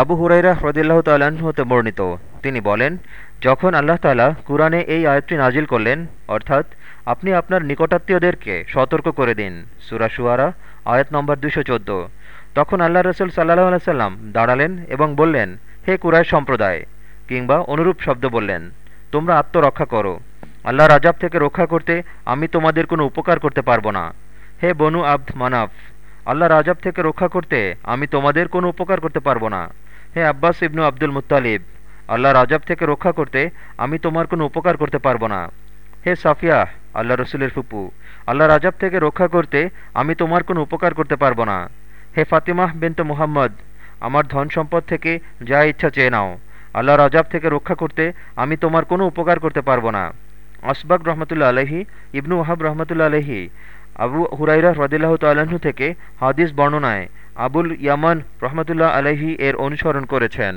আবু হুরাইরা হ্রদিল্লাহ হতে বর্ণিত। তিনি বলেন, যখন আল্লাহ তালা কুরআনে এই আয়াতটি নাজিল করলেন, অর্থাৎ আপনি আপনার নিকটাত্মীয়দেরকে সতর্ক করে দিন। সুরা সুয়ারা আয়াত নম্বর দুশো তখন আল্লাহ রসুল সাল্লাহ আলাইসাল্লাম দাঁড়ালেন এবং বললেন, হে কুরাই সম্প্রদায়, কিংবা অনুরূপ শব্দ বললেন, তোমরা আত্মরক্ষা করো। আল্লাহ রাজাব থেকে রক্ষা করতে আমি তোমাদের কোনো উপকার করতে পারব না। হে বনু আব্দ মানাফ আল্লাহ রাজাব থেকে রক্ষা করতে আমি তোমাদের কোনো উপকার করতে পারব না। হে আব্বাস ইবনু আব্দুল মুতালিব আল্লাহর রাজাব থেকে রক্ষা করতে আমি তোমার কোনো উপকার করতে পারব না। হে সাফিয়া, আল্লাহ রসুলের ফুপু আল্লাহ রাজাব থেকে রক্ষা করতে আমি তোমার কোনো উপকার করতে পারব না। হে ফাতিমাহ বিনত মুহাম্মদ, আমার ধন সম্পদ থেকে যা ইচ্ছা চেয়ে নাও। আল্লাহ রাজাব থেকে রক্ষা করতে আমি তোমার কোনো উপকার করতে পারব না। আসবাক রহমতুল্লা আলহি ইবনু ওহাব রহমতুল্লা আলহি আবু হুরাইরা রদিল্লাহ তাল্লাহ্ন থেকে হাদিস বর্ণনায় আবুল ইয়ামান রহমতুল্লাহ আলহি এর অনুসরণ করেছেন।